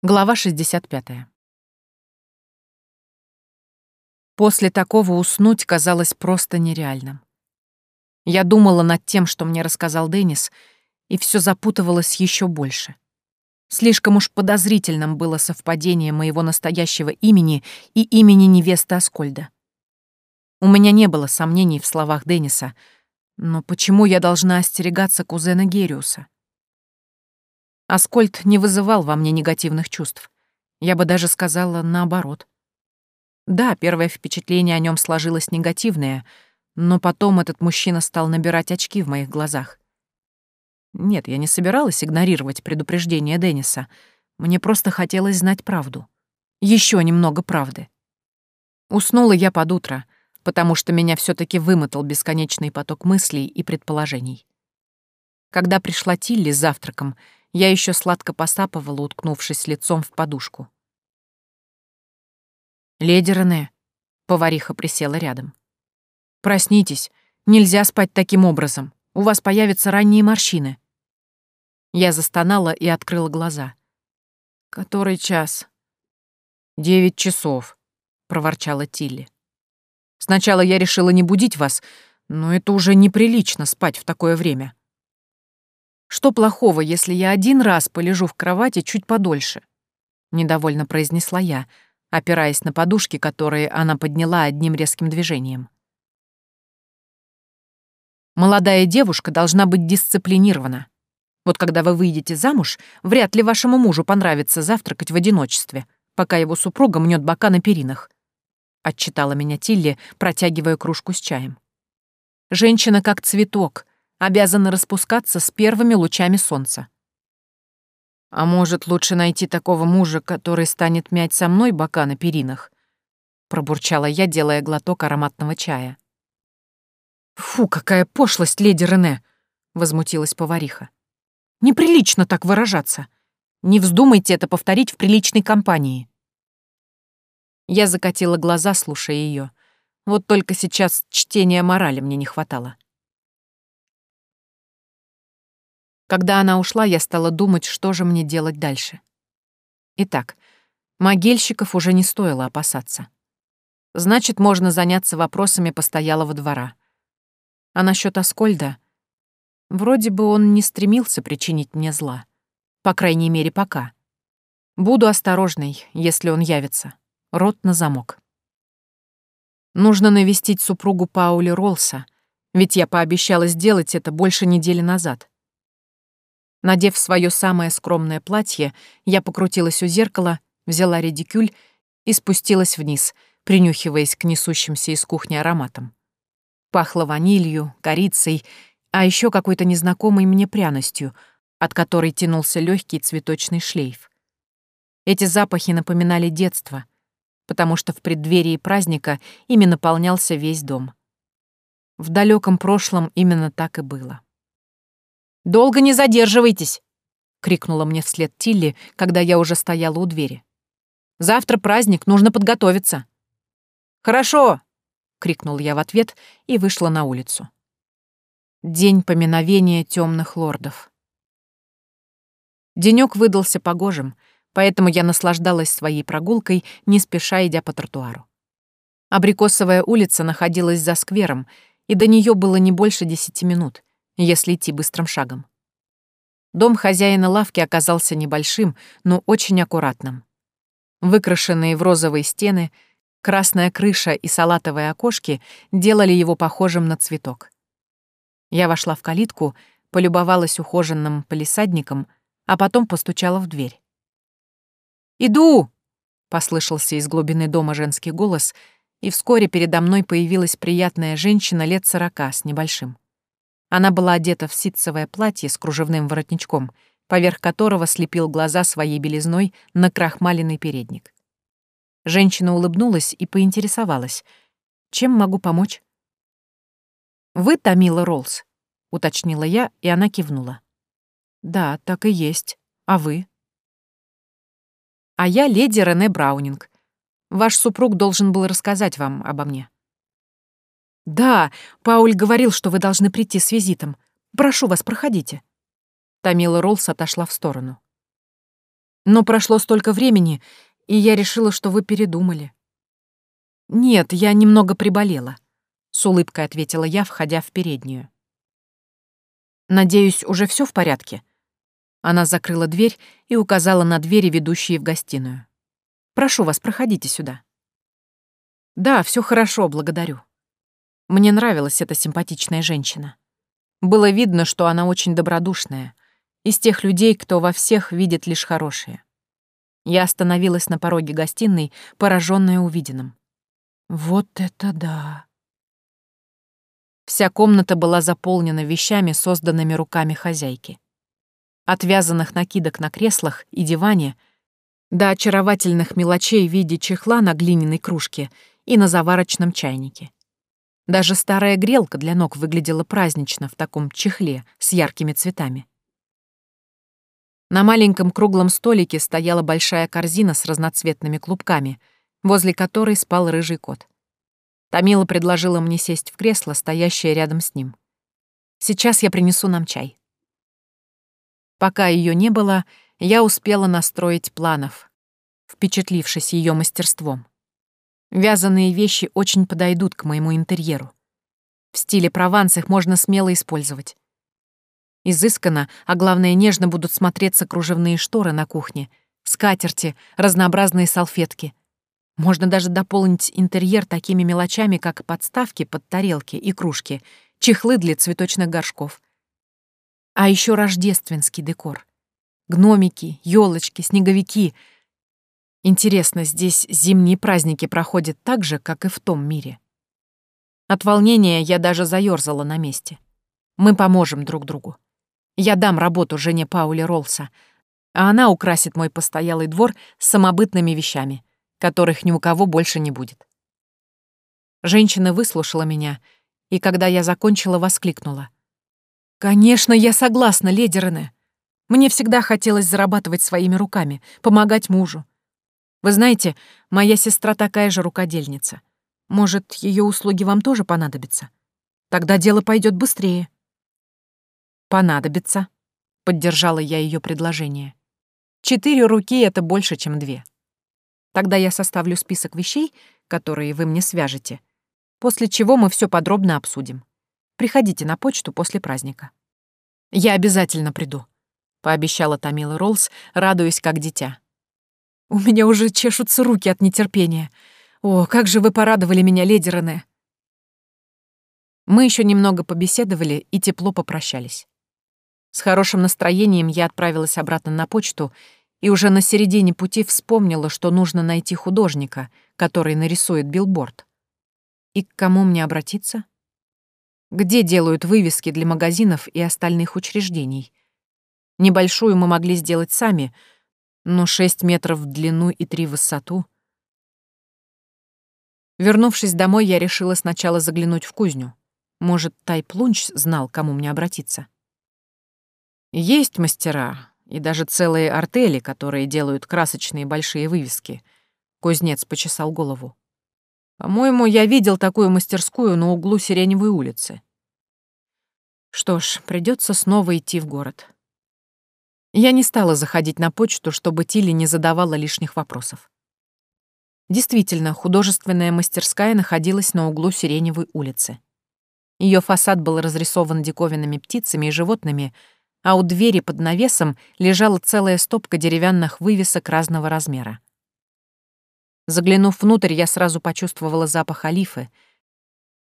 Глава 65. После такого уснуть казалось просто нереальным. Я думала над тем, что мне рассказал Деннис, и все запутывалось еще больше. Слишком уж подозрительным было совпадение моего настоящего имени и имени невесты Аскольда. У меня не было сомнений в словах Денниса, но почему я должна остерегаться кузена Гериуса? Аскольд не вызывал во мне негативных чувств. Я бы даже сказала наоборот. Да, первое впечатление о нем сложилось негативное, но потом этот мужчина стал набирать очки в моих глазах. Нет, я не собиралась игнорировать предупреждение Денниса. Мне просто хотелось знать правду. Еще немного правды. Уснула я под утро, потому что меня все таки вымотал бесконечный поток мыслей и предположений. Когда пришла Тилли с завтраком — я еще сладко посапывала, уткнувшись лицом в подушку. «Леди Рене», — повариха присела рядом. «Проснитесь, нельзя спать таким образом, у вас появятся ранние морщины». Я застонала и открыла глаза. «Который час?» «Девять часов», — проворчала Тилли. «Сначала я решила не будить вас, но это уже неприлично спать в такое время. Что плохого, если я один раз полежу в кровати чуть подольше? Недовольно произнесла я, опираясь на подушки, которые она подняла одним резким движением. Молодая девушка должна быть дисциплинирована. Вот когда вы выйдете замуж, вряд ли вашему мужу понравится завтракать в одиночестве, пока его супруга мнет бока на перинах. Отчитала меня Тилли, протягивая кружку с чаем. Женщина как цветок, обязаны распускаться с первыми лучами солнца. А может, лучше найти такого мужа, который станет мять со мной бока на перинах? Пробурчала я, делая глоток ароматного чая. «Фу, какая пошлость, леди Рене!» — возмутилась повариха. «Неприлично так выражаться. Не вздумайте это повторить в приличной компании». Я закатила глаза, слушая ее. Вот только сейчас чтения морали мне не хватало. Когда она ушла, я стала думать, что же мне делать дальше. Итак, могильщиков уже не стоило опасаться. Значит, можно заняться вопросами постоялого двора. А насчет Аскольда? Вроде бы он не стремился причинить мне зла. По крайней мере, пока. Буду осторожной, если он явится. Рот на замок. Нужно навестить супругу Паули Ролса, ведь я пообещала сделать это больше недели назад. Надев свое самое скромное платье, я покрутилась у зеркала, взяла редикюль и спустилась вниз, принюхиваясь к несущимся из кухни ароматам. Пахло ванилью, корицей, а еще какой-то незнакомой мне пряностью, от которой тянулся легкий цветочный шлейф. Эти запахи напоминали детство, потому что в преддверии праздника ими наполнялся весь дом. В далеком прошлом именно так и было. «Долго не задерживайтесь!» — крикнула мне вслед Тилли, когда я уже стояла у двери. «Завтра праздник, нужно подготовиться». «Хорошо!» — крикнул я в ответ и вышла на улицу. День поминовения темных лордов. Денёк выдался погожим, поэтому я наслаждалась своей прогулкой, не спеша идя по тротуару. Абрикосовая улица находилась за сквером, и до нее было не больше десяти минут, если идти быстрым шагом. Дом хозяина лавки оказался небольшим, но очень аккуратным. Выкрашенные в розовые стены, красная крыша и салатовые окошки делали его похожим на цветок. Я вошла в калитку, полюбовалась ухоженным полисадником, а потом постучала в дверь. «Иду!» — послышался из глубины дома женский голос, и вскоре передо мной появилась приятная женщина лет сорока с небольшим. Она была одета в ситцевое платье с кружевным воротничком, поверх которого слепил глаза своей белизной на крахмаленный передник. Женщина улыбнулась и поинтересовалась. «Чем могу помочь?» «Вы Тамила Роллс», — уточнила я, и она кивнула. «Да, так и есть. А вы?» «А я леди Рене Браунинг. Ваш супруг должен был рассказать вам обо мне». «Да, Пауль говорил, что вы должны прийти с визитом. Прошу вас, проходите». Тамила Роллс отошла в сторону. Но прошло столько времени, и я решила, что вы передумали. Нет, я немного приболела, с улыбкой ответила я, входя в переднюю. Надеюсь, уже все в порядке. Она закрыла дверь и указала на двери, ведущие в гостиную. Прошу вас, проходите сюда. Да, все хорошо, благодарю. Мне нравилась эта симпатичная женщина. Было видно, что она очень добродушная, из тех людей, кто во всех видит лишь хорошее. Я остановилась на пороге гостиной, пораженная увиденным. Вот это да! Вся комната была заполнена вещами, созданными руками хозяйки. От вязаных накидок на креслах и диване до очаровательных мелочей в виде чехла на глиняной кружке и на заварочном чайнике. Даже старая грелка для ног выглядела празднично в таком чехле с яркими цветами. На маленьком круглом столике стояла большая корзина с разноцветными клубками, возле которой спал рыжий кот. Тамила предложила мне сесть в кресло, стоящее рядом с ним. «Сейчас я принесу нам чай». Пока ее не было, я успела настроить планов, впечатлившись ее мастерством. Вязаные вещи очень подойдут к моему интерьеру. В стиле Прованс их можно смело использовать. Изысканно, а главное, нежно будут смотреться кружевные шторы на кухне, скатерти, разнообразные салфетки. Можно даже дополнить интерьер такими мелочами, как подставки под тарелки и кружки, чехлы для цветочных горшков. А еще рождественский декор. Гномики, елочки, снеговики. Интересно, здесь зимние праздники проходят так же, как и в том мире. От волнения я даже заёрзала на месте. Мы поможем друг другу. Я дам работу жене Паули Ролса, а она украсит мой постоялый двор самобытными вещами, которых ни у кого больше не будет. Женщина выслушала меня, и когда я закончила, воскликнула. «Конечно, я согласна, леди Рене. Мне всегда хотелось зарабатывать своими руками, помогать мужу. Вы знаете, моя сестра такая же рукодельница. Может, ее услуги вам тоже понадобятся? Тогда дело пойдет быстрее». «Понадобится», — поддержала я ее предложение. «Четыре руки — это больше, чем две. Тогда я составлю список вещей, которые вы мне свяжете, после чего мы все подробно обсудим. Приходите на почту после праздника». «Я обязательно приду», — пообещала Тамила Роллс, радуясь как дитя. «У меня уже чешутся руки от нетерпения. О, как же вы порадовали меня, леди Рене!» Мы еще немного побеседовали и тепло попрощались. С хорошим настроением я отправилась обратно на почту и уже на середине пути вспомнила, что нужно найти художника, который нарисует билборд. И к кому мне обратиться? Где делают вывески для магазинов и остальных учреждений? Небольшую мы могли сделать сами, но 6 метров в длину и 3 в высоту. Вернувшись домой, я решила сначала заглянуть в кузню. Может, Тайп Лунч знал, кому мне обратиться. Есть мастера и даже целые артели, которые делают красочные большие вывески. Кузнец почесал голову. По-моему, я видел такую мастерскую на углу Сиреневой улицы. Что ж, придется снова идти в город. Я не стала заходить на почту, чтобы Тилли не задавала лишних вопросов. Действительно, художественная мастерская находилась на углу Сиреневой улицы. Ее фасад был разрисован диковинными птицами и животными — а у двери под навесом лежала целая стопка деревянных вывесок разного размера. Заглянув внутрь, я сразу почувствовала запах олифы,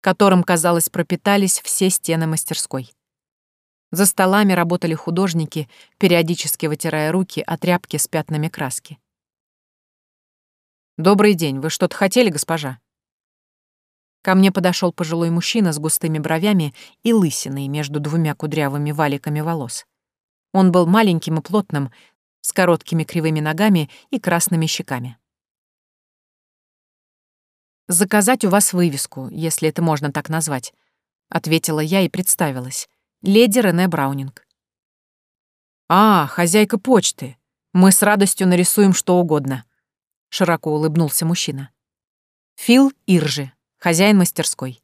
которым, казалось, пропитались все стены мастерской. За столами работали художники, периодически вытирая руки от тряпки с пятнами краски. «Добрый день, вы что-то хотели, госпожа?» Ко мне подошел пожилой мужчина с густыми бровями и лысиной между двумя кудрявыми валиками волос. Он был маленьким и плотным, с короткими кривыми ногами и красными щеками. «Заказать у вас вывеску, если это можно так назвать», — ответила я и представилась. «Леди Рене Браунинг». «А, хозяйка почты. Мы с радостью нарисуем что угодно», — широко улыбнулся мужчина. «Фил Иржи, хозяин мастерской.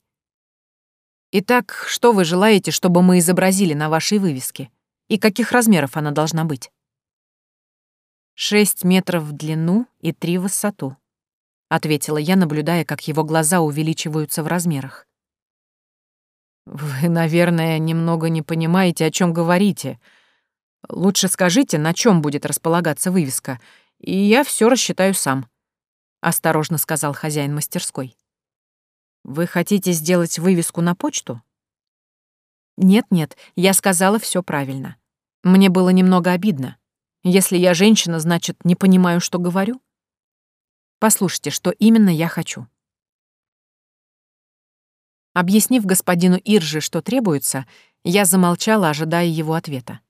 Итак, что вы желаете, чтобы мы изобразили на вашей вывеске? И каких размеров она должна быть? Шесть метров в длину и три в высоту, ответила я, наблюдая, как его глаза увеличиваются в размерах. Вы, наверное, немного не понимаете, о чем говорите. Лучше скажите, на чем будет располагаться вывеска, и я все рассчитаю сам, осторожно сказал хозяин мастерской. Вы хотите сделать вывеску на почту? Нет-нет, я сказала все правильно. Мне было немного обидно. Если я женщина, значит, не понимаю, что говорю? Послушайте, что именно я хочу. Объяснив господину Ирже, что требуется, я замолчала, ожидая его ответа.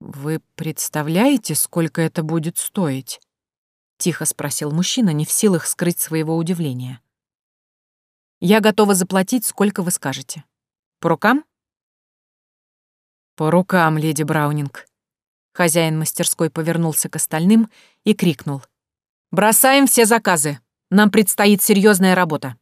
«Вы представляете, сколько это будет стоить?» — тихо спросил мужчина, не в силах скрыть своего удивления. «Я готова заплатить, сколько вы скажете. По рукам?» «По рукам, леди Браунинг». Хозяин мастерской повернулся к остальным и крикнул. «Бросаем все заказы. Нам предстоит серьезная работа».